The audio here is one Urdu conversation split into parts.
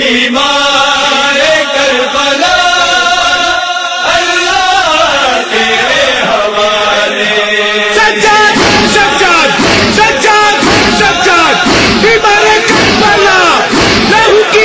بیمار کربلا اللہ تیرے حوالے۔ سجاد سجاد سجاد سجاد بیمار کربلا لہو کی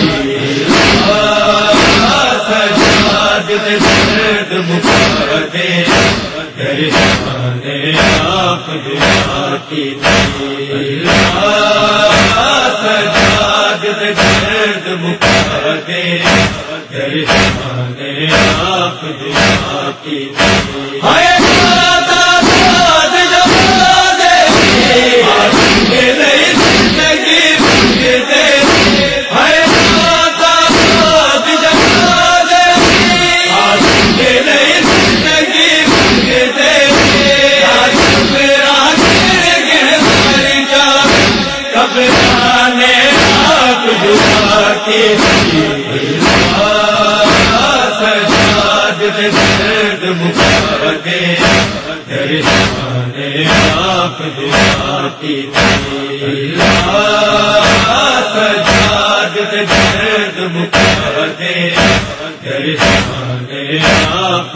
درد مکھے آپ دعا درد آپ دعا کی آپ دعا کی سجاد درد مکھے درشانے آپ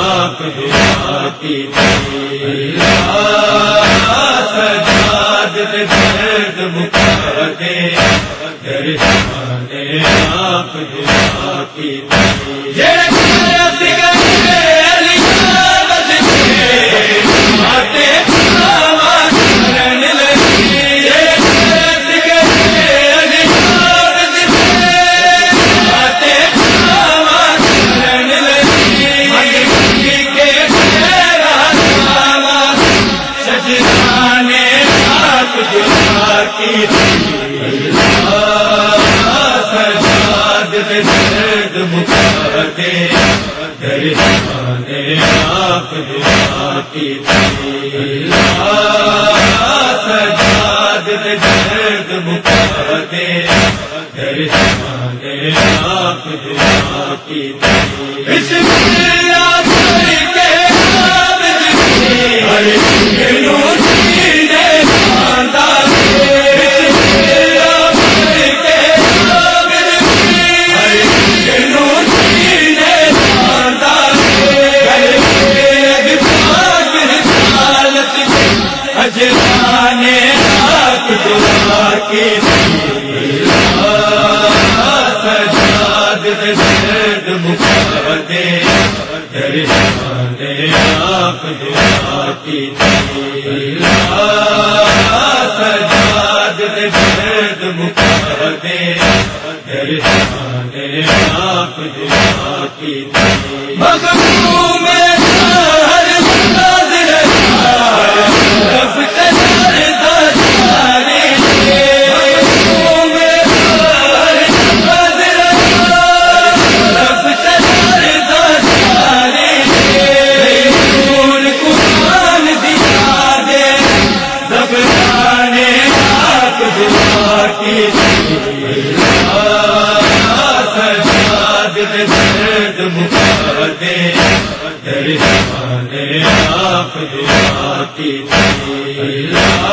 آپ دعا کی سجاد درد مکھے آپ دعا کی سجاد درد آپ دعا کی سجاد درد مکھے درشانے آپ دعا اجرانے آپ دعا سجاد درد مکھے درشانے آپ دعا کی سجاد درد مکا دے درشانے آپ دعا کی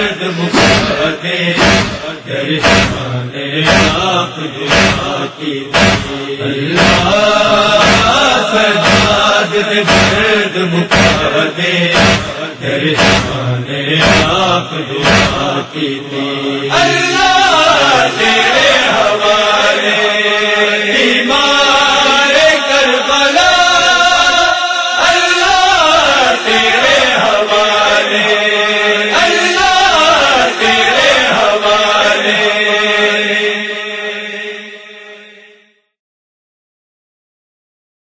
درد مکا دے درشانے آپ کی سجاد درد مکا دے آپ دعا کی اللہ